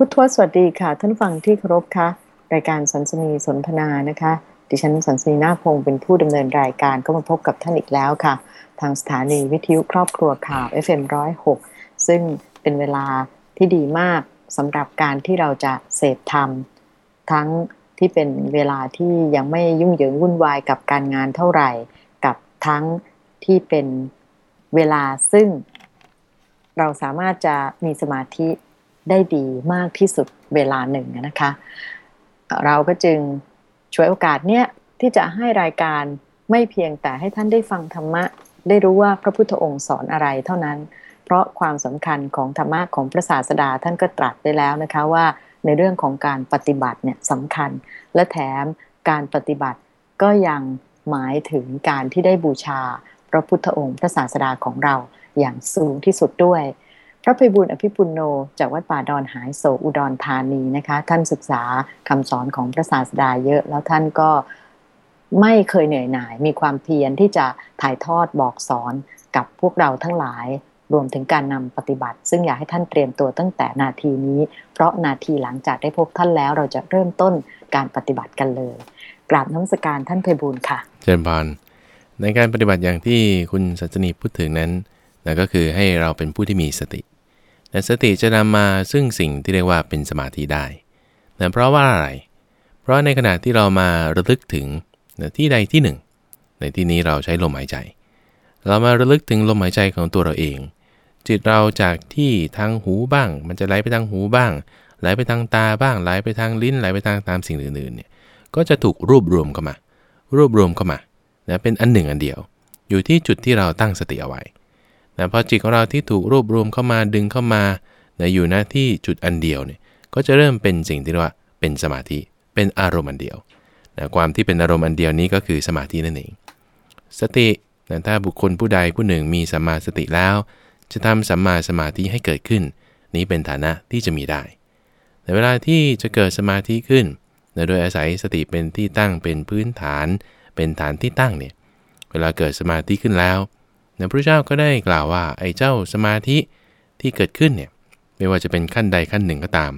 พุทธวสวัสดีค่ะ ท่านฟังที่เคารพค่ะรายการสันสนีสนทนานะคะ ดิฉันสันสนีนาพงศ์เป็นผู้ดำเนินรายการก็มาพบกับท่านอีกแล้วค่ะ ทางสถานีวิทยุครอบครัวข่าว FM106 ซึ่งเป็นเวลาที่ดีมากสำหรับการที่เราจะเสพธรรม ทั้งที่เป็นเวลาที่ยังไม่ยุ่งเหยิงวุ่นวายกับการงานเท่าไหร่ กับทั้งที่เป็นเวลาซึ่ง เราสามารถจะมีสมาธิ ได้ดีมากที่สุดเวลาหนึ่งนะคะ เราก็จึงช่วยโอกาสเนี้ยที่จะให้รายการไม่เพียงแต่ให้ท่านได้ฟังธรรมะ ได้รู้ว่าพระพุทธองค์สอนอะไรเท่านั้น เพราะความสำคัญของธรรมะของพระศาสดาท่านก็ตรัสได้แล้วนะคะว่าในเรื่องของการปฏิบัติเนี่ยสำคัญ และแถมการปฏิบัติก็ยังหมายถึงการที่ได้บูชา พระพุทธองค์พระศาสดาของเราอย่างสูงที่สุดด้วย ระภัยบุญอภิปุโนจากวัดป่าดอนหายโศอุดรธานีนะคะ ท่านศึกษาคำสอนของพระศาสดาเยอะ แล้วท่านก็ไม่เคยเหนื่อยหน่าย มีความเพียรที่จะถ่ายทอดบอกสอนกับพวกเราทั้งหลาย รวมถึงการนำปฏิบัติ ซึ่งอยากให้ท่านเตรียมตัวตั้งแต่นาทีนี้ เพราะนาทีหลังจากได้พบท่านแล้วเราจะเริ่มต้นการปฏิบัติกันเลย กราบน้ำสการท่านเพบูลค่ะเชิญพานในการปฏิบัติอย่างที่คุณสัจนีพูดถึงนั้นนะก็คือให้เราเป็นผู้ที่มีสติ แต่สติจะนำมาซึ่งสิ่งที่เรียกว่าเป็นสมาธิได้นะเพราะว่าอะไร เพราะในขณะที่เรามาระลึกถึงนะที่ใดที่หนึ่ง ในที่นี้เราใช้ลมหายใจ เรามาระลึกถึงลมหายใจของตัวเราเอง จิตเราจากที่ทางหูบ้าง มันจะไหลไปทางหูบ้าง ไหลไปทางตาบ้าง ไหลไปทางลิ้น ไหลไปทางตามสิ่งอื่นๆเนี่ย ก็จะถูกรวบรวมเข้ามา รวบรวมเข้ามานะเป็นอันหนึ่งอันเดียว อยู่ที่จุดที่เราตั้งสติเอาไว้ นะพอจิตของเราที่ถูกรวบรวมเข้ามาดึงเข้ามานะอยู่หน้าที่จุดอันเดียวเนี่ยก็จะเริ่มเป็นสิ่งที่เรียกว่าเป็นสมาธิเป็นอารมณ์อันเดียวนะความที่เป็นอารมณ์อันเดียวนี้ก็คือสมาธินั่นเอง สตินะถ้าบุคคลผู้ใดผู้หนึ่งมีสัมมาสติแล้ว จะทำสัมมาสมาธิให้เกิดขึ้น นี้เป็นฐานะที่จะมีได้ในเวลาที่จะเกิดสมาธิขึ้นนะโดยอาศัยสติเป็นที่ตั้งเป็นพื้นฐาน เป็นฐานที่ตั้งเนี่ยเวลาเกิดสมาธิขึ้นแล้ว นะพระเจ้าก็ได้กล่าวว่าไอ้เจ้าสมาธิที่เกิดขึ้นเนี่ยไม่ว่าจะเป็นขั้นใดขั้นหนึ่งก็ตาม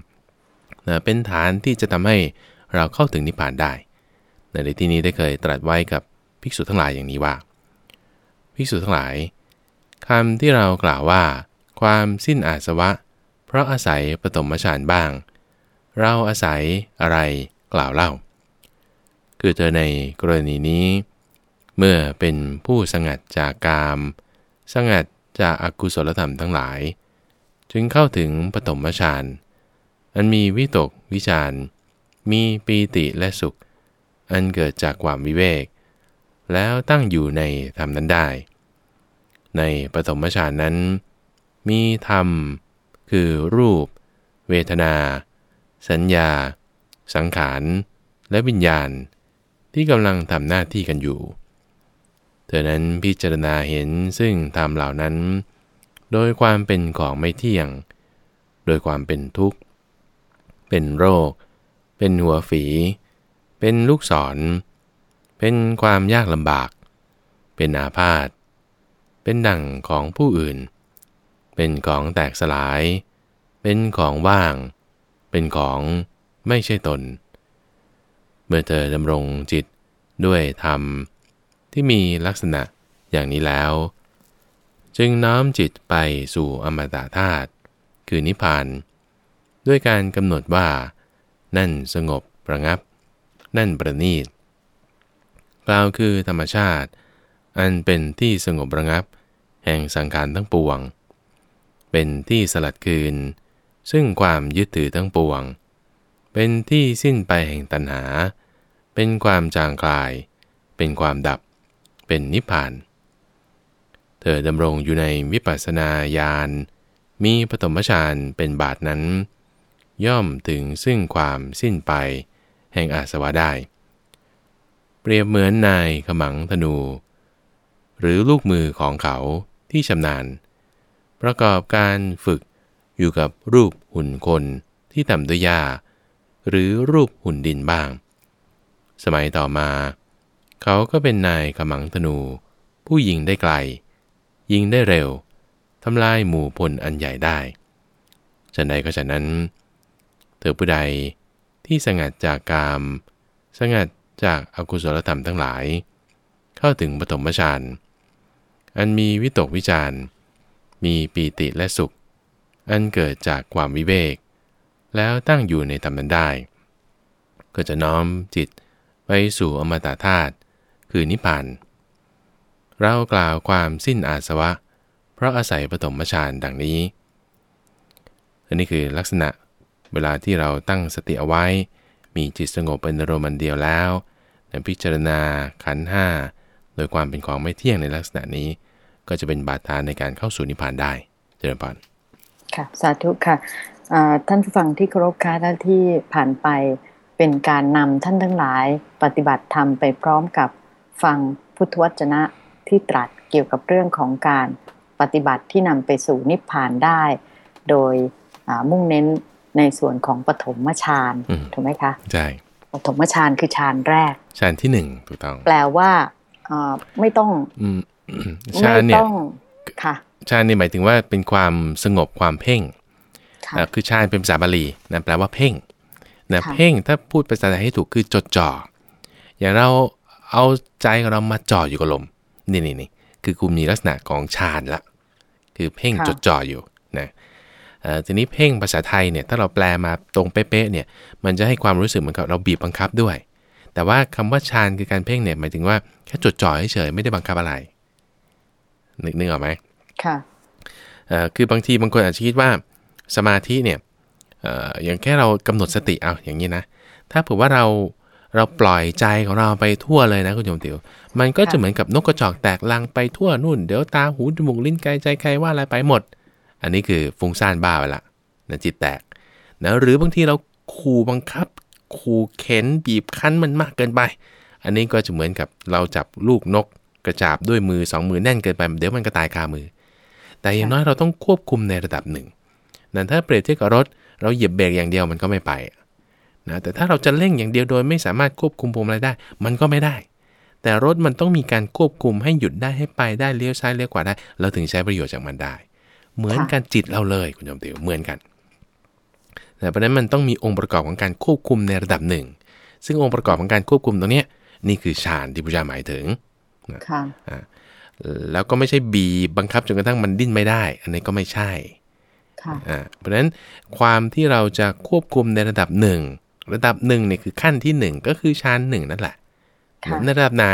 นะเป็นฐานที่จะทำให้เราเข้าถึงนิพพานได้ในที่นี้ได้เคยตรัสไว้กับภิกษุทั้งหลายอย่างนี้ว่า ภิกษุทั้งหลายคำที่เรากล่าวว่า ความสิ้นอาสวะ เพราะอาศัยปฐมฌานบ้าง เราอาศัยอะไรกล่าวเล่า คือเธอในกรณีนี้ เมื่อเป็นผู้สงัดจากกาม สงัดจากอากุศลธรรมทั้งหลาย จึงเข้าถึงปฐมฌานอันมีวิตกวิจารมีปีติและสุข อันเกิดจากความวิเวก แล้วตั้งอยู่ในธรรมนั้นได้ ในปฐมฌานนั้น มีธรรม คือรูป เวทนา สัญญา สังขาร และวิญญาณ ที่กำลังทำหน้าที่กันอยู่ เธอนั้นพิจารณาเห็นซึ่งธรรมเหล่านั้น โดยความเป็นของไม่เที่ยง โดยความเป็นทุกข์ เป็นโรค เป็นหัวฝี เป็นลูกศร เป็นความยากลำบาก เป็นอาพาธ เป็นดั่งของผู้อื่น เป็นของแตกสลาย เป็นของว่าง เป็นของไม่ใช่ตน เมื่อเธอดำรงจิตด้วยธรรม ที่มีลักษณะอย่างนี้แล้ว จึงน้อมจิตไปสู่อมตะธาตุคือนิพพาน ด้วยการกำหนดว่า นั่นสงบประงับ นั่นประณีตกล่าวคือธรรมชาติ อันเป็นที่สงบระงับ แห่งสังขารทั้งปวง เป็นที่สลัดคืน ซึ่งความยึดถือทั้งปวง เป็นที่สิ้นไปแห่งตัณหา เป็นความจางคลาย เป็นความดับ เป็นนิพพาน เธอดำรงอยู่ในวิปัสสนาญาณมีปฐมฌานเป็นบาทนั้น ย่อมถึงซึ่งความสิ้นไป แห่งอาสวะได้ เปรียบเหมือนนายขมังธนู หรือลูกมือของเขาที่ชำนาญ ประกอบการฝึกอยู่กับรูปหุ่นคนที่ทำด้วยยาหรือรูปหุ่นดินบ้าง สมัยต่อมา เขาก็เป็นนายขมังธนู ผู้ยิงได้ไกล ยิงได้เร็วทำลายหมู่พลอันใหญ่ได้ฉันใดก็ฉะนั้น เธอผู้ใดที่สงัดจากกาม สงัดจากอากุศลธรรมทั้งหลาย เข้าถึงปฐมฌานอันมีวิตกวิจารมีปีติและสุข อันเกิดจากความวิเวก แล้วตั้งอยู่ในธรรมนั้นได้ ก็จะน้อมจิตไปสู่อมตะธาตุ คือนิพพาน เรากล่าวความสิ้นอาสวะ เพราะอาศัยปฐมฌานดังนี้ อันนี้คือลักษณะเวลาที่เราตั้งสติเอาไว้ มีจิตสงบเป็นอารมณ์เดียวแล้วพิจารณาขันห้าโดยความเป็นของไม่เที่ยงในลักษณะนี้ ก็จะเป็นบาดฐานในการเข้าสู่นิพพานได้เจริญพรค่ะสาธุค่ะท่านผู้ฟังที่เคารพค่ะท่านที่ผ่านไปเป็นการนำท่านทั้งหลายปฏิบัติธรรมไปพร้อมกับ ฟังพุทธวจนะที่ตรัสเกี่ยวกับเรื่องของการปฏิบัติที่นำไปสู่นิพพานได้ โดยมุ่งเน้นในส่วนของปฐมฌานถูกไหมคะใช่ปฐมฌานคือฌานแรกฌานที่หนึ่งถูกต้อง แปลว่าไม่ต้องฌานเนี่ยค่ะฌานนี่หมายถึงว่าเป็นความสงบความเพ่งคือฌานเป็นภาษาบาลีนะแปลว่าเพ่งนะเพ่งถ้าพูดภาษาไทยให้ถูกคือจดจ่ออย่างเรา เอาใจของเรามาจ่ออยู่กับลมนี่นี่นี่คือกูมีลักษณะของฌานละ คือเพ่งจดจ่ออยู่นะทีนี้เพ่งภาษาไทยเนี่ยถ้าเราแปลมาตรงเป๊ะๆเนี่ยมันจะให้ความรู้สึกเหมือนกับเราบีบบังคับด้วย แต่ว่าคำว่าฌานคือการเพ่งเนี่ยหมายถึงว่าแค่จดจ่อเฉยๆไม่ได้บังคับอะไรนึกนึกออกไหมค่ะคือบางทีบางคนอาจจะคิดว่าสมาธิเนี่ยอย่างแค่เรากำหนดสติเอาอย่างนี้นะ ถ้าเผื่อว่าเรา เราปล่อยใจของเราไปทั่วเลยนะคุณโยมติว มันก็จะเหมือนกับนกกระจอกแตกลังไปทั่วนู่น เดี๋ยวตาหูจมูกลิ้นกายใจใครว่าอะไรไปหมด อันนี้คือฟุ้งซ่านบ้าไปละนะจิตแตกนะหรือบางทีเราขู่บังคับขู่เข็นบีบคั้นมันมากเกินไป อันนี้ก็จะเหมือนกับเราจับลูกนกกระจาบด้วยมือสองมือแน่นเกินไป เดี๋ยวมันก็ตายคามือ แต่อย่างน้อยเราต้องควบคุมในระดับหนึ่งนั่นถ้าเปรียบเทียบกับรถ เราเหยียบเบรกอย่างเดียวมันก็ไม่ไป นะแต่ถ้าเราจะเร่งอย่างเดียวโดยไม่สามารถควบคุมพวงมาลัยได้ มันก็ไม่ได้ แต่รถมันต้องมีการควบคุมให้หยุดได้ให้ไปได้เลี้ยวซ้ายเลี้ยวขวาได้ เราถึงใช้ประโยชน์จากมันได้ เหมือนกันจิตเราเลยคุณยมติวเหมือนกันแต่เพราะนั้นมันต้องมีองค์ประกอบของการควบคุมในระดับหนึ่ง ซึ่งองค์ประกอบของการควบคุมตรงนี้นี่คือฌานที่พุทธเจ้าหมายถึงค่ะแล้วก็ไม่ใช่บีบังคับจนกระทั่งมันดิ้นไม่ได้ อันนี้ก็ไม่ใช่เพราะฉะนั้นความที่เราจะควบคุมในระดับหนึ่ง ระดับหนึ่งเนี่ยคือขั้นที่หนึ่งก็คือชั้นหนึ่งนั่นแหละในระดับไหน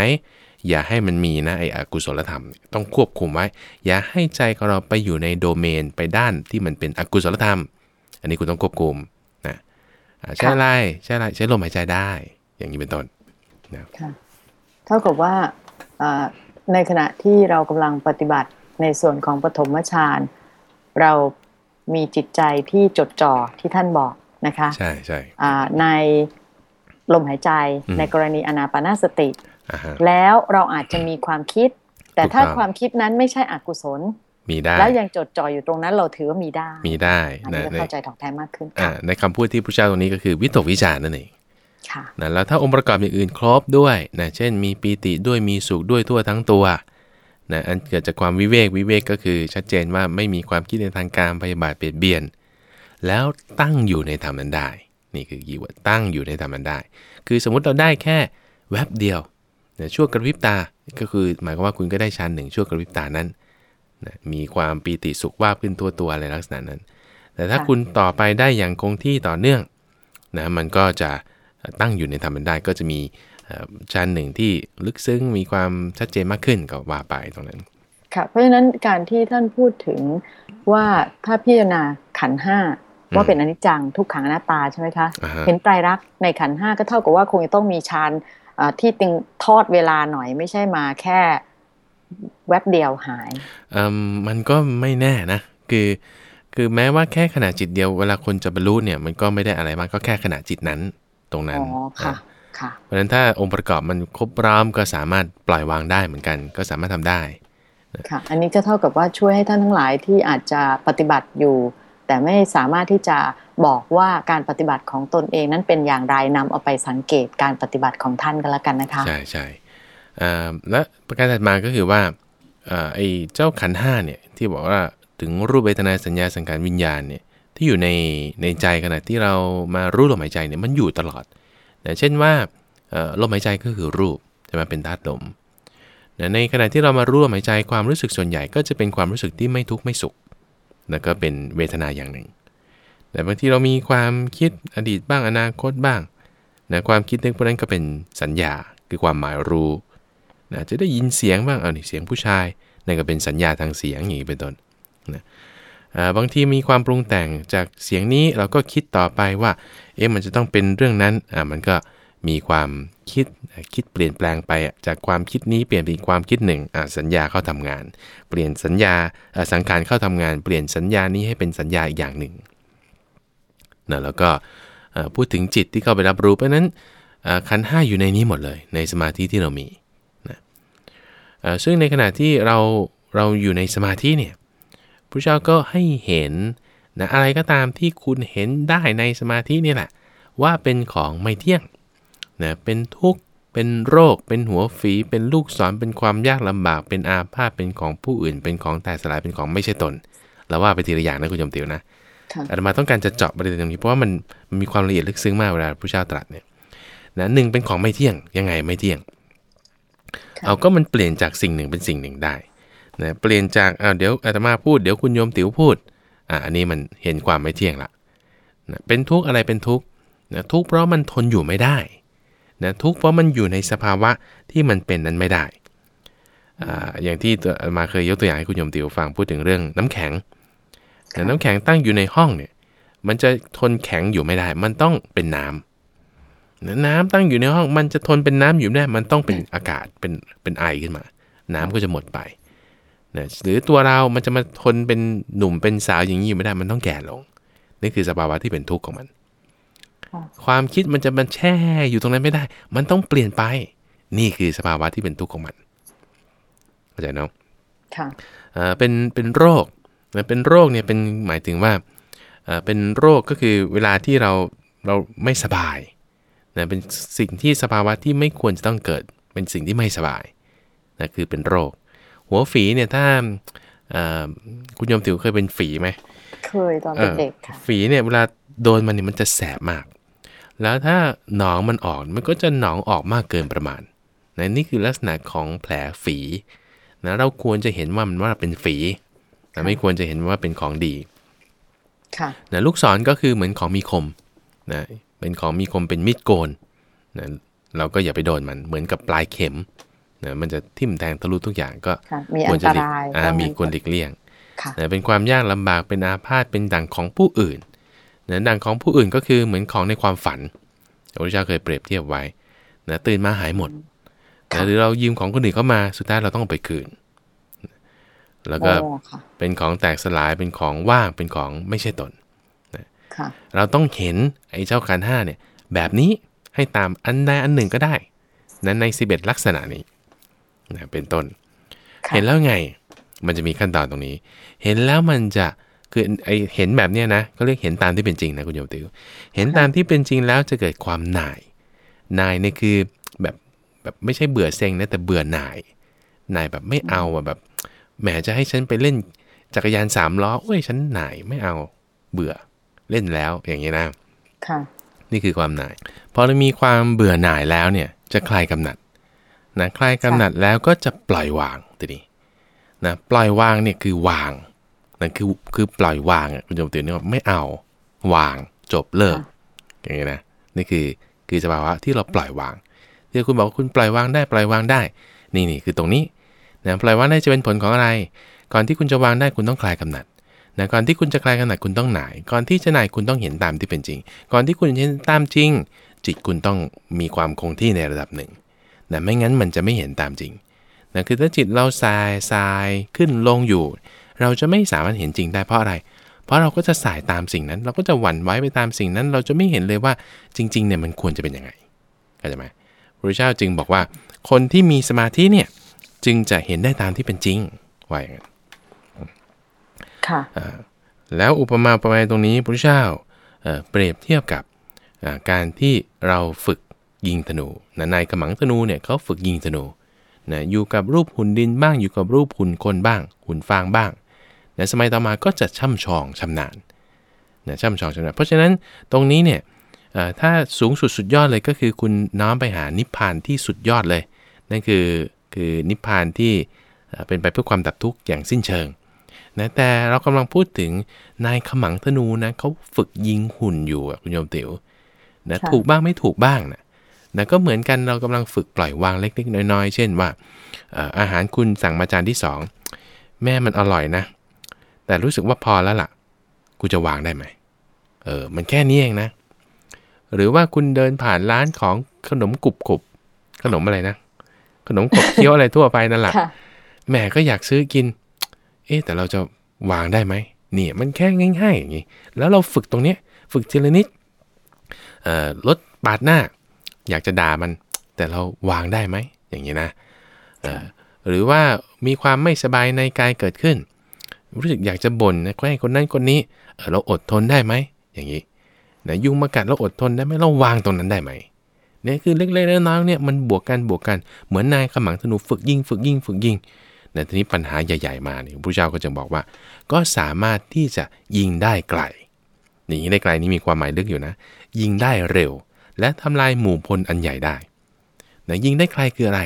อย่าให้มันมีนะไอ้อกุศลธรรม ต้องควบคุมไว้ อย่าให้ใจของเราไปอยู่ในโดเมนไปด้านที่มันเป็นอกุศลธรรม อันนี้คุณต้องควบคุมนะใช่ไรใช่ไรใช้ลมหายใจได้ อย่างนี้เป็นต้นนะเท่ากับว่าในขณะที่เรากำลังปฏิบัติในส่วนของปฐมฌานเรามีจิตใจที่จดจ่อที่ท่านบอก นะคะใช่ใช่ในลมหายใจในกรณีอนาปนาสติ แล้วเราอาจจะมีความคิด แต่ถ้าความคิดนั้นไม่ใช่อกุศลมีได้แล้วยังจดจ่ออยู่ตรงนั้นเราถือว่ามีได้ มีได้อันนี้เข้าใจถอกแท้มากขึ้นในคำพูดที่พระเจ้าตรงนี้ก็คือวิตกวิจารนั่นเองนะแล้วถ้าองค์ประกอบอย่างอื่นครบด้วยนะเช่น มีปีติด้วยมีสุขด้วยทั่วทั้งตัวนะอันเกิดจากความวิเวกวิเวกก็คือชัดเจนว่าไม่มีความคิดในทางการพยาบาทเปลี่ยนเบียน แล้วตั้งอยู่ในธรรมนั้นได้ นี่คือ keyword ตั้งอยู่ในธรรมนั้นได้ คือสมมุติเราได้แค่แวบเดียวนะช่วงกระพริบตา ก็คือหมายความว่าคุณก็ได้ชั้นหนึ่งช่วงกระพริบตานั้นนะมีความปีติสุขว่าขึ้นตัวตัวอะไรลักษณะนั้น แต่ถ้าคุณต่อไปได้อย่างคงที่ต่อเนื่องนะมันก็จะตั้งอยู่ในธรรมนั้นได้ก็จะมีชั้นหนึ่งที่ลึกซึ้งมีความชัดเจนมากขึ้นก็ว่าไปตรงนั้นค่ะเพราะฉะนั้นการที่ท่านพูดถึงว่าถ้าพิจารณาขันห้า ว่าเป็นอนิจจังทุกขังอนัตตาใช่ไหมคะเห็นไตรลักษณ์ในขันห้าก็เท่ากับว่าคงจะต้องมีฌานที่ตึงทอดเวลาหน่อยไม่ใช่มาแค่แวบเดียวหายมันก็ไม่แน่นะคือคือแม้ว่าแค่ขณะจิตเดียวเวลาคนจะบรรลุเนี่ยมันก็ไม่ได้อะไรมากก็แค่ขณะจิตนั้นตรงนั้นอ๋อค่ะเพราะฉะนั้นถ้าองค์ประกอบมันครบร้อมก็สามารถปล่อยวางได้เหมือนกัน ก็สามารถทำได้ค่ะ อันนี้ก็เท่ากับว่าช่วยให้ท่านทั้งหลายที่อาจจะปฏิบัติอยู่ แต่ไม่สามารถที่จะบอกว่าการปฏิบัติของตนเองนั้นเป็นอย่างไรนำเอาไปสังเกตการปฏิบัติของท่านกันแล้วกันนะคะ ใช่ใช่และประการถัดมาก็คือว่าไอ้เจ้าขันห้าเนี่ยที่บอกว่าถึงรูปเวทนาสัญญาสังขารวิญญาณเนี่ยที่อยู่ในในใจขณะที่เรามารู้ลมหายใจเนี่ยมันอยู่ตลอดนะเช่นว่าลมหายใจก็คือรูปใช่ไหมเป็นธาตุลมนะในขณะที่เรามารู้ลมหายใจความรู้สึกส่วนใหญ่ก็จะเป็นความรู้สึกที่ไม่ทุกข์ไม่สุข นะก็เป็นเวทนาอย่างหนึ่ง แต่บางทีเรามีความคิดอดีตบ้างอนาคตบ้างนะความคิดนึกพวกนั้นก็เป็นสัญญาคือความหมายรู้นะจะได้ยินเสียงบ้างเอานี่เสียงผู้ชายนั่นก็เป็นสัญญาทางเสียงอย่างนี้เป็นต้นนะบางทีมีความปรุงแต่งจากเสียงนี้เราก็คิดต่อไปว่า เอ๊ะมันจะต้องเป็นเรื่องนั้นอ่ามันก็ มีความคิดคิดเปลี่ยนแปลงไปจากความคิดนี้เปลี่ยนเป็นความคิดหนึ่งสัญญาเข้าทำงาน เปลี่ยนสัญญาสังขารเข้าทำงาน เปลี่ยนสัญญานี้ให้เป็นสัญญาอีกอย่างหนึ่งนะแล้วก็พูดถึงจิตที่เข้าไปรับรู้เพราะนั้นขันห้าอยู่ในนี้หมดเลย ในสมาธิที่เรามีนะซึ่งในขณะที่เราเราอยู่ในสมาธิเนี่ยพระเจ้าก็ให้เห็นนะอะไรก็ตามที่คุณเห็นได้ในสมาธินี่แหละ ว่าเป็นของไม่เที่ยง นะเป็นทุกข์เป็นโรค เป็นหัวฝี เป็นลูกศรเป็นความยากลำบาก เป็นอาพาธเป็นของผู้อื่น เป็นของแตกสลายเป็นของไม่ใช่ตนเราว่าไปทีละอย่างนะคุณจมติวนะอาตมาต้องการจะเจาะประเด็นตรงนี้เพราะว่ามันมันมีความละเอียดลึกซึ้งมากเวลาพระเจ้าตรัสเนี่ยนะหนึ่งเป็นของไม่เที่ยงยังไงไม่เที่ยง เอาก็มันเปลี่ยนจากสิ่งหนึ่งเป็นสิ่งหนึ่งได้นะเปลี่ยนจากเอาเดี๋ยวอาตมาพูดเดี๋ยวคุณโยมติ๋วพูดอ่าอันนี้มันเห็นความไม่เที่ยงละนะเป็นทุกข์อะไรเป็นทุกข์นะทุกข์เพราะมันทนอยู่ไม่ได้ นะทุกข์เพราะมันอยู่ในสภาวะที่มันเป็นนั้นไม่ได้อ่าอย่างที่มาเคยยกตัวอย่างให้คุณโยมติ๋วฟังพูดถึงเรื่องน้ำแข็งนะน้ำแข็งตั้งอยู่ในห้องเนี่ย มันจะทนแข็งอยู่ไม่ได้ มันต้องเป็นน้ำน้ำตั้งอยู่ในห้อง มันจะทนเป็นน้ำอยู่ไม่ได้ มันต้องเป็นอากาศเป็นเป็นไอขึ้นมา น้ำก็จะหมดไปนะหรือตัวเรา มันจะมาทนเป็นหนุ่มเป็นสาวอย่างนี้อยู่ไม่ได้ มันต้องแก่ลง นี่คือสภาวะที่เป็นทุกข์ของมัน ความคิดมันจะมันแช่อยู่ตรงนั้นไม่ได้ มันต้องเปลี่ยนไป นี่คือสภาวะที่เป็นทุกข์ของมันเข้าใจเนาะค่ะเป็นเป็นโรคเป็นโรคเนี่ยเป็นหมายถึงว่าเป็นโรคก็คือเวลาที่เราเราไม่สบายนะเป็นสิ่งที่สภาวะที่ไม่ควรจะต้องเกิด เป็นสิ่งที่ไม่สบายนะคือเป็นโรค หัวฝีเนี่ยถ้าคุณยมติ๋วเคยเป็นฝีไหมเคยตอนเด็กค่ะฝีเนี่ยเวลาโดนมันเนี่ยมันจะแสบมาก แล้วถ้าหนองมันออกมันก็จะหนองออกมากเกินประมาณนะนี่คือลักษณะของแผลฝีนะเราควรจะเห็นว่ามันว่าเป็นฝีแต่ไม่ควรจะเห็นว่าเป็นของดีค่ะนะลูกศรก็คือเหมือนของมีคมนะเป็นของมีคมเป็นมีดโกนนะเราก็อย่าไปโดนมันเหมือนกับปลายเข็มนะมันจะทิ่มแทงทะลุทุกอย่างก็ควรจะมีควรหลีกเลี่ยงนะเป็นความยากลำบากเป็นอาพาธเป็นดังของผู้อื่น นะดังของผู้อื่นก็คือเหมือนของในความฝันพระพุทธเจ้าเคยเปรียบเทียบไว้นะตื่นมาหายหมดนะหรือเรายืมของคนอื่นเข้ามาสุดท้ายเราต้องไปคืน แล้วก็เป็นของแตกสลายเป็นของว่างเป็นของไม่ใช่ตนเราต้องเห็นไอ้เจ้าขันห้าเนี่ยแบบนี้ให้ตามอันใดอันหนึ่งก็ได้นั้นในสิบเอ็ดลักษณะนี้นะเป็นต้น เห็นแล้วไงมันจะมีขั้นตอนตรงนี้ เห็นแล้วมันจะ คือไอเห็นแบบเนี้ยนะก็เรียกเห็นตามที่เป็นจริงนะคุณโยมติวเห็นตามที่เป็นจริงแล้วจะเกิดความหน่ายหน่ายเนี่ยคือแบบแบบไม่ใช่เบื่อเซ็งนะแต่เบื่อหน่ายหน่ายแบบไม่เอาอะแบบแหมจะให้ฉันไปเล่นจักรยานสามล้อเอ้ยฉันหน่ายไม่เอาเบื่อเล่นแล้วอย่างนี้นะค่ะนี่คือความหน่ายพอเรามีความเบื่อหน่ายแล้วเนี่ยจะคลายกำหนัดนะคลายกำหนัดแล้วก็จะปล่อยวางตัวนี้นะปล่อยวางเนี่ยคือวาง นั่นคือคือปล่อยวางอะคุณโยมตื่นเนี่ยไม่เอาวางจบเลิกอย่างนี้นะนี่คือคือสภาวะที่เราปล่อยวางที่คุณบอกว่าคุณปล่อยวางได้ปล่อยวางได้ นี่นี่คือตรงนี้นะปล่อยวางได้จะเป็นผลของอะไร ก่อนที่คุณจะวางได้คุณต้องคลายกำหนัดนะก่อนที่คุณจะคลายกำหนัดคุณต้องหน่าย ก่อนที่จะหน่ายคุณต้องเห็นตามที่เป็นจริง ก่อนที่คุณจะเห็นตามจริง จิตคุณต้องมีความคงที่ในระดับหนึ่งนะไม่งั้นมันจะไม่เห็นตามจริงนะคือถ้าจิตเราสายสายขึ้นลงอยู่ เราจะไม่สามารถเห็นจริงได้เพราะอะไร เพราะเราก็จะสายตามสิ่งนั้น เราก็จะหวั่นไว้ไปตามสิ่งนั้น เราจะไม่เห็นเลยว่าจริงๆเนี่ยมันควรจะเป็นยังไงเข้าใจไหมพระเจ้าจึงบอกว่า คนที่มีสมาธิเนี่ยจึงจะเห็นได้ตามที่เป็นจริงว่าอย่างนั้นค่ะแล้วอุปมาประมาณตรงนี้พระเจ้าเปรียบเทียบกับการที่เราฝึกยิงธนูนะนายกระหมังธนูเนี่ยเขาฝึกยิงธนูนะอยู่กับรูปหุ่นดินบ้างอยู่กับรูปหุ่นคนบ้าง หุ่นฟางบ้าง ในสมัยต่อมาก็จะช่ำชองชำนาญนะช่ำชองชำนาญเพราะฉะนั้นตรงนี้เนี่ยเอ่อถ้าสูงสุดสุดยอดเลยก็คือคุณน้อมไปหานิพพานที่สุดยอดเลย นั่นคือคือนิพพานที่เอ่อเป็นไปเพื่อความดับทุกข์อย่างสิ้นเชิงนะแต่เรากำลังพูดถึงนายขมังธนูนะเขาฝึกยิงหุ่นอยู่อะคุณโยมติ๋วนะค่ะถูกบ้างไม่ถูกบ้างนะนะก็เหมือนกันเรากำลังฝึกปล่อยวางเล็กๆน้อยๆ เช่นว่าเอ่ออาหารคุณสั่งมาจานที่สองแม่มันอร่อยนะ แต่รู้สึกว่าพอแล้วล่ะ กูจะวางได้ไหม เออ มันแค่นี้เองนะ หรือว่าคุณเดินผ่านร้านของขนมกรุบกรุบขนมอะไรนะ ขนมขบเคี้ยวอะไรทั่วไปนั่นแหละค่ะแหม่ก็อยากซื้อกิน เอ๊ะแต่เราจะวางได้ไหมเนี่ยมันแค่ง่ายๆอย่างนี้ แล้วเราฝึกตรงเนี้ย ฝึกทีละนิดเอ่อรถปาดหน้า อยากจะด่ามัน แต่เราวางได้ไหม อย่างนี้นะเอ่อหรือว่ามีความไม่สบายในกายเกิดขึ้น รู้สึกอยากจะบ่นนะให้คนนั้นคนนี้เออเราอดทนได้ไหมอย่างนี้นะยุงมากัดเราอดทนได้ไหมเราวางตรงนั้นได้ไหมเนี่ยคือเล็กๆน้อยๆเนี่ยมันบวกกันบวกกันเหมือนนายขมังธนูฝึกยิงฝึกยิงฝึกยิงแต่ทีนี้ปัญหาใหญ่ ๆมาเนี่ยพระเจ้าก็จะบอกว่า ก็สามารถที่จะยิงได้ไกลนี่ยิงได้ไกลนี่มีความหมายลึกอยู่นะ ยิงได้เร็ว และทำลายหมู่พลอันใหญ่ได้นะยิงได้ไกลคืออะไร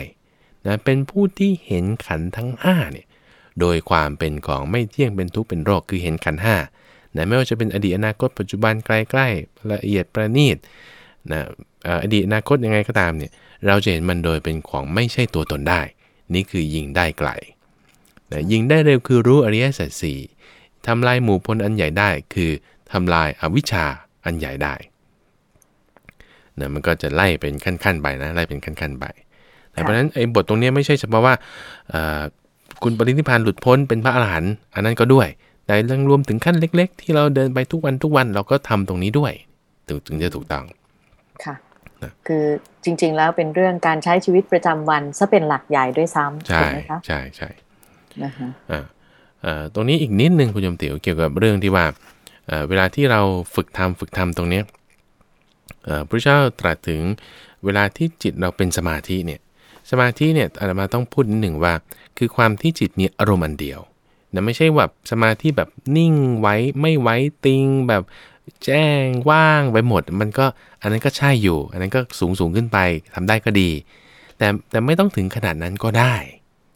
นะเป็นผู้ที่เห็นขันทั้งห้าเนี่ย โดยความเป็นของไม่เที่ยงเป็นทุกข์เป็นโรคคือเห็นขันห้านะไม่ว่าจะเป็นอดีตอนาคตปัจจุบันใกล้ๆละเอียดประณีตนะอดีตอนาคตยังไงก็ตามเนี่ยเราจะเห็นมันโดยเป็นของไม่ใช่ตัวตนได้ นี่คือยิงได้ไกลนะยิงได้เร็วคือรู้อริยสัจสี่ทำลายหมู่พลอันใหญ่ได้คือทำลายอวิชชาอันใหญ่ได้นะมันก็จะไล่เป็นขั้นๆไปนะไล่เป็นขั้นๆไปแต่เพราะฉะนั้นไอ้บทตรงนี้ไม่ใช่เฉพาะว่า คุณปรินิพพานหลุดพ้นเป็นพระอรหันต์อันนั้นก็ด้วย แต่ยังรวมถึงขั้นเล็ก ๆ ที่เราเดินไปทุกวันทุกวันเราก็ทำตรงนี้ด้วย ถึงถึงจะถูกต้องค่ะนะคือจริง ๆ แล้วเป็นเรื่องการใช้ชีวิตประจำวันซะเป็นหลักใหญ่ด้วยซ้ำใช่ถูกไหมคะใช่ใช่นะคะอ่าอ่าตรงนี้อีกนิดนึงคุณยมติ๋วเกี่ยวกับเรื่องที่ว่าเอ่อเวลาที่เราฝึกทำฝึกทำตรงเนี้ยเอ่อพระเจ้าตรัสถึงเวลาที่จิตเราเป็นสมาธิเนี่ย สมาธิเนี่ยอาตมาต้องพูดนิดหนึ่งว่า คือความที่จิตมีอารมณ์อันเดียวนะไม่ใช่แบบสมาธิแบบนิ่งไว้ไม่ไว้ติงแบบแจ้งว่างไปหมด มันก็อันนั้นก็ใช่อยู่ อันนั้นก็สูงสูงขึ้นไปทำได้ก็ดี แต่แต่ไม่ต้องถึงขนาดนั้นก็ได้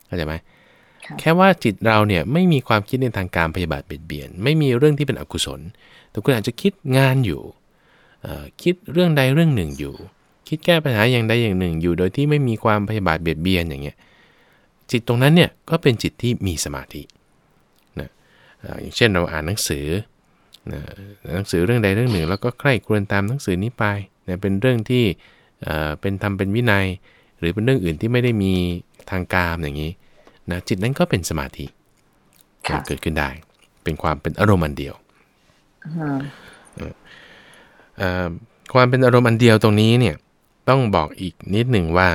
เข้าใจไหมค่ะแค่ว่าจิตเราเนี่ยไม่มีความคิดในทางการพยาบาทเบียดเบียน ไม่มีเรื่องที่เป็นอกุศล แต่คุณอาจจะคิดงานอยู่เอ่อคิดเรื่องใดเรื่องหนึ่งอยู่ คิดแก้ปัญหาอย่างใดอย่างหนึ่ง อยู่โดยที่ไม่มีความพยาบาทเบียดเบียนอย่างเงี้ยจิตตรงนั้นเนี่ยก็เป็นจิตที่มีสมาธินะเอ่ออย่างเช่นเราอ่านหนังสือนะหนังสือเรื่องใดเรื่องหนึ่ง แล้วก็ใคร่ครวญตามหนังสือนี้ไปนะเป็นเรื่องที่เอ่อเป็นธรรมเป็นวินัย หรือเป็นเรื่องอื่นที่ไม่ได้มีทางการอย่างนี้นะจิตนั้นก็เป็นสมาธิค่ะเกิดขึ้นได้ เป็นความเป็นอารมณ์อันเดียวอ่าเอ่อความเป็นอารมณ์อันเดียวตรงนี้เนี่ย ต้องบอกอีกนิดหนึ่งว่า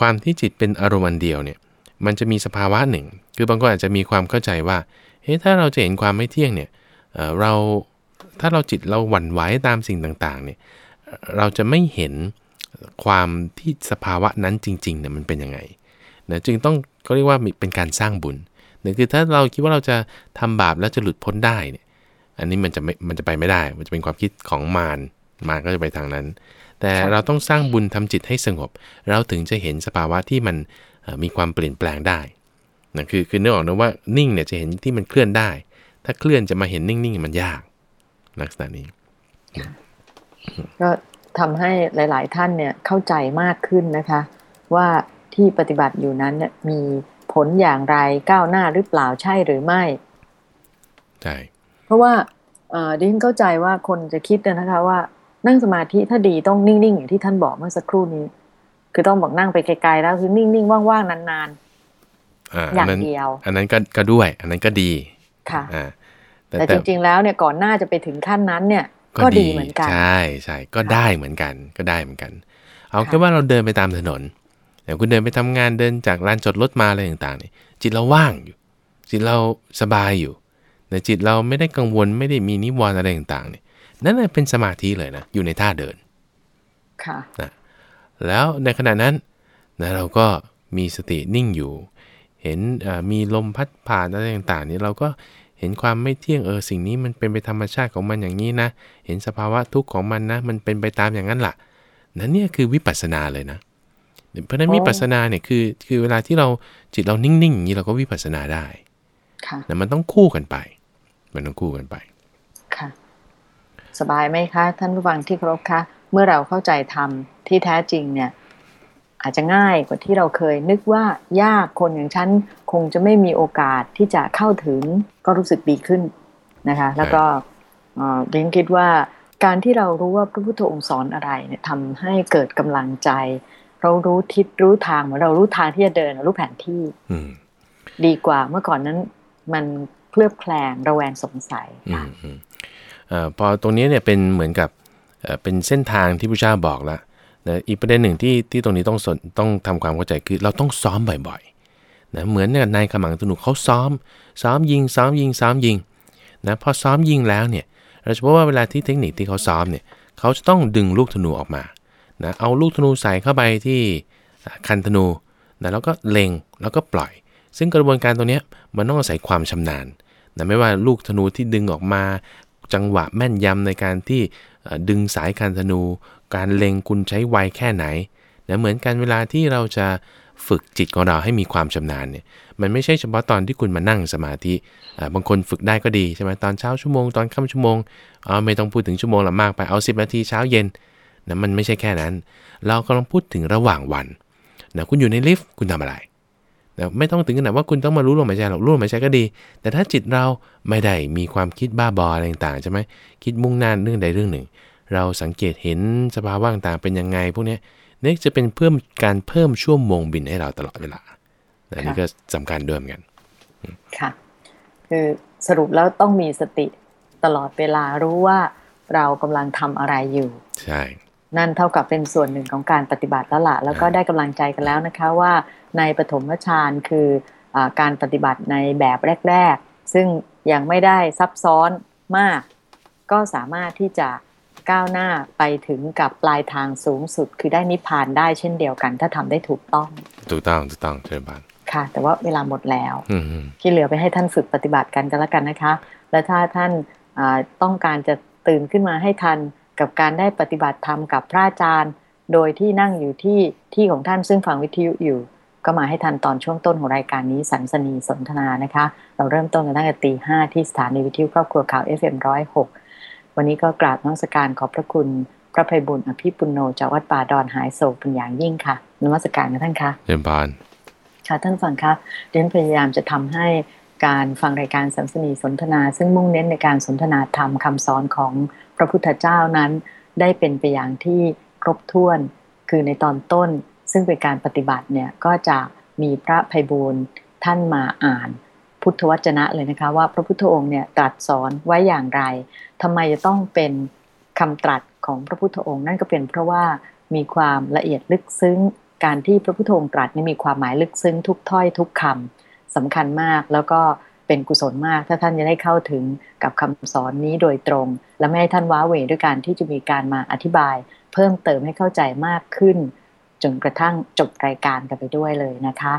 ความที่จิตเป็นอารมณ์อันเดียวเนี่ยมันจะมีสภาวะหนึ่ง คือบางคนอาจจะมีความเข้าใจว่าเฮ้ยถ้าเราจะเห็นความไม่เที่ยงเนี่ยเราถ้าเราจิตเราหวั่นไหวตามสิ่งต่างๆเนี่ยเราจะไม่เห็นความที่สภาวะนั้นจริงๆเนี่ยมันเป็นยังไงนะจึงต้องก็เรียกว่าเป็นการสร้างบุญนี่ยคือถ้าเราคิดว่าเราจะทำบาปแล้วจะหลุดพ้นได้เนี่ยอันนี้มันจะไม่มันจะไปไม่ได้ มันจะเป็นความคิดของมารมารก็จะไปทางนั้น แต่เราต้องสร้างบุญทำจิตให้สงบ เราถึงจะเห็นสภาวะที่มันเอ่อมีความเปลี่ยนแปลงได้นะคือคือนึกออกนะว่านิ่งเนี่ยจะเห็นที่มันเคลื่อนได้ ถ้าเคลื่อนจะมาเห็นนิ่งๆมันยากลักษณะนี้ก็ทำให้หลาย ๆ ท่านเนี่ยเข้าใจมากขึ้นนะคะ ว่าที่ปฏิบัติอยู่นั้นเนี่ยมีผลอย่างไรก้าวหน้าหรือเปล่าใช่หรือไม่ใช่เพราะว่าเอ่อดิฉันเข้าใจว่าคนจะคิดนะคะว่า นั่งสมาธิถ้าดีต้องนิ่งๆอย่างที่ท่านบอกเมื่อสักครู่นี้ คือต้องบอกนั่งไปไกลๆแล้วคือนิ่งๆว่างๆนานอ่าๆออัย่านงนั้นเดียว อันนั้นก็ก็ด้วย อันนั้นก็ดีค่ะอ่าแต่จริงๆแล้วเนี่ยก่อนหน้าจะไปถึงขั้นนั้นเนี่ย ก็ดีเหมือนกันใช่ใช่ก็ได้เหมือนกันก็ได้เหมือนกัน เอาค่ะแค่ว่าเราเดินไปตามถนนแต่คุณเดินไปทำงานเดินจากลานจอดรถมาอะไรต่างๆเนี่ยจิตเราว่างอยู่ จิตเราสบายอยู่แต่จิตเราไม่ได้กังวลไม่ได้มีนิวรณ์อะไรต่างๆเนี่ย นั่นน่ะเป็นสมาธิเลยนะ อยู่ในท่าเดิน ค่ะแล้วในขณะนั้นนะเราก็มีสตินิ่งอยู่ เห็นเอ่อมีลมพัดผ่านอะไรต่างๆนี่เราก็เห็นความไม่เที่ยงเออสิ่งนี้มันเป็นไปธรรมชาติของมันอย่างนี้นะ เห็นสภาวะทุกข์ของมันนะ มันเป็นไปตามอย่างนั้นล่ะนั่นเนี่ยคือวิปัสสนาเลยนะ เพราะฉะนั้นวิปัสสนาเนี่ยคือคือเวลาที่เราจิตเรานิ่งๆอย่างนี้เราก็วิปัสสนาได้ค่ะแต่มันต้องคู่กันไป มันต้องคู่กันไปค่ะ สบายไหมคะ ท่านผู้ฟังที่เคารพคะ เมื่อเราเข้าใจธรรมที่แท้จริงเนี่ยอาจจะง่ายกว่าที่เราเคยนึกว่ายากคนอย่างฉันคงจะไม่มีโอกาสที่จะเข้าถึงก็รู้สึกดีขึ้นนะคะ แล้วก็เอ่อดิฉันคิดว่าการที่เรารู้ว่าพระพุทธองค์สอนอะไรเนี่ยทำให้เกิดกำลังใจ เรารู้ทิศรู้ทางเหมือนเรารู้ทางที่จะเดินรู้แผนที่อืมดีกว่าเมื่อก่อนนั้นมันเคลือบแคลงระแวงสงสัยอืค่ะมอืมเอ่อ พอตรงนี้เนี่ยเป็นเหมือนกับเป็นเส้นทางที่พระเจ้าบอกแล้วนะอีกประเด็นหนึ่งที่ที่ตรงนี้ต้องสนต้องทำความเข้าใจคือเราต้องซ้อมบ่อยๆนะเหมือนกับนายขมังตุนุเขาซ้อม ซ้อมยิงซ้อมยิงซ้อมยิงนะพอซ้อมยิงแล้วเนี่ยเราจะพบว่าเวลาที่เทคนิคที่เขาซ้อมเนี่ยเขาจะต้องดึงลูกธนูออกมานะเอาลูกธนูใส่เข้าไปที่คันธนูนะแล้วก็เล็งแล้วก็ปล่อย ซึ่งกระบวนการตรงนี้มันต้องอาศัยความชำนาญนะไม่ว่าลูกธนูที่ดึงออกมา จังหวะแม่นยำในการที่ดึงสายคันธนู การเล็งคุณใช้ไวแค่ไหนนะเหมือนกันเวลาที่เราจะฝึกจิตของเราให้มีความชำนาญเนี่ยมันไม่ใช่เฉพาะตอนที่คุณมานั่งสมาธิบางคนฝึกได้ก็ดีใช่ไหมตอนเช้าชั่วโมงตอนค่ำชั่วโมงเอาไม่ต้องพูดถึงชั่วโมงละมากไปเอา 10 นาทีเช้าเย็นนะมันไม่ใช่แค่นั้น เรากำลังพูดถึงระหว่างวันนะคุณอยู่ในลิฟต์คุณทำอะไร นะไม่ต้องถึงขนาดว่าคุณต้องมารู้ลมหายใจหรอกรู้ลมหายใจก็ดี แต่ถ้าจิตเราไม่ได้มีความคิดบ้าบออะไรต่างๆใช่ไหมคิดมุ่งหน้าเรื่องใดเรื่องหนึ่ง เราสังเกตเห็นสภาวะต่างๆเป็นยังไง พวกเนี้ยนี่จะเป็นเพิ่มการเพิ่มชั่วโมงบินให้เราตลอดเวลานะนี่ก็สำคัญด้วยเหมือนกันค่ะคือสรุปแล้วต้องมีสติตลอดเวลารู้ว่าเรากำลังทำอะไรอยู่ ใช่ นั่นเท่ากับเป็นส่วนหนึ่งของการปฏิบัติแล้วล่ะแล้วก็ได้กำลังใจกันแล้วนะคะว่าในปฐมฌานคืออาการปฏิบัติในแบบแรก ๆ ซึ่งยังไม่ได้ซับซ้อนมาก ก็สามารถที่จะก้าวหน้าไปถึงกับปลายทางสูงสุด คือได้นิพพานได้เช่นเดียวกัน ถ้าทำได้ถูกต้อง ถูกต้องถูกต้องเชิญบานค่ะ แต่ว่าเวลาหมดแล้วอืมอืมที่เหลือไปให้ท่านฝึกปฏิบัติกันกันแล้วกันนะคะ และถ้าท่านอ่าต้องการจะตื่นขึ้นมาให้ทัน กับการได้ปฏิบัติธรรมกับพระอาจารย์ โดยที่นั่งอยู่ที่ที่ของท่านซึ่งฟังวิทยุอยู่ ก็มาให้ทันตอนช่วงต้นของรายการนี้สันสนีสนทนานะคะ เราเริ่มต้นกันตั้งแต่ตีห้าที่สถานีวิทยุครอบครัวข่าว FM106 วันนี้ก็กราบน้องสการขอบพระคุณพระภัยบุญอภิปุโนจากวัดป่าดอนหายโศกเป็นอย่างยิ่งค่ะนมัสการกับท่านค่ะเชิญบานค่ะท่านฟังคะเรียนพยายามจะทำให้ การฟังรายการสัมสนีสนทนา ซึ่งมุ่งเน้นในการสนทนาธรรมคำสอนของพระพุทธเจ้านั้น ได้เป็นไปอย่างที่ครบถ้วน คือในตอนต้น ซึ่งเป็นการปฏิบัติเนี่ยก็จะมีพระภัยบูรณ์ท่านมาอ่าน พุทธวจนะเลยนะคะว่าพระพุทธองค์เนี่ยตรัสสอนไว้อย่างไรทำไมจะต้องเป็นคำตรัสของพระพุทธองค์ นั่นก็เป็นเพราะว่ามีความละเอียดลึกซึ้งการที่พระพุทธองค์ตรัสนี่มีความหมายลึกซึ้งทุกถ้อยทุกคำ สำคัญมากแล้วก็เป็นกุศลมาก ถ้าท่านจะได้เข้าถึงกับคำสอนนี้โดยตรง และไม่ให้ท่านว้าเหวด้วยการที่จะมีการมาอธิบาย เพิ่มเติมให้เข้าใจมากขึ้น จนกระทั่งจบรายการกันไปด้วยเลยนะคะ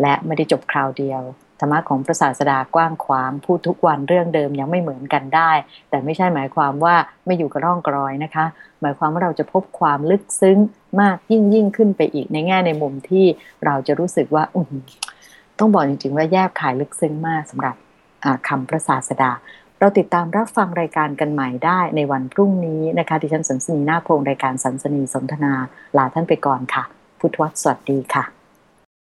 และไม่ได้จบคราวเดียวธรรมะของพระศาสดากว้างขวางพูดทุกวันเรื่องเดิมยังไม่เหมือนกันได้ แต่ไม่ใช่หมายความว่าไม่อยู่กับร่องกรอยนะคะ หมายความว่าเราจะพบความลึกซึ้งมากยิ่งยิ่งขึ้นไปอีกในแง่ในมุมที่เราจะรู้สึกว่าอือหือ ต้องบอกจริงๆว่าแยบขายลึกซึ้งมากสำหรับอ่าคำพระศาสดา เราติดตามรับฟังรายการกันใหม่ได้ในวันพรุ่งนี้นะคะดิฉันสันสนีนาคพงศ์รายการสันสนีสนทนาลาท่านไปก่อนค่ะ พุทธวัตรสวัสดีค่ะ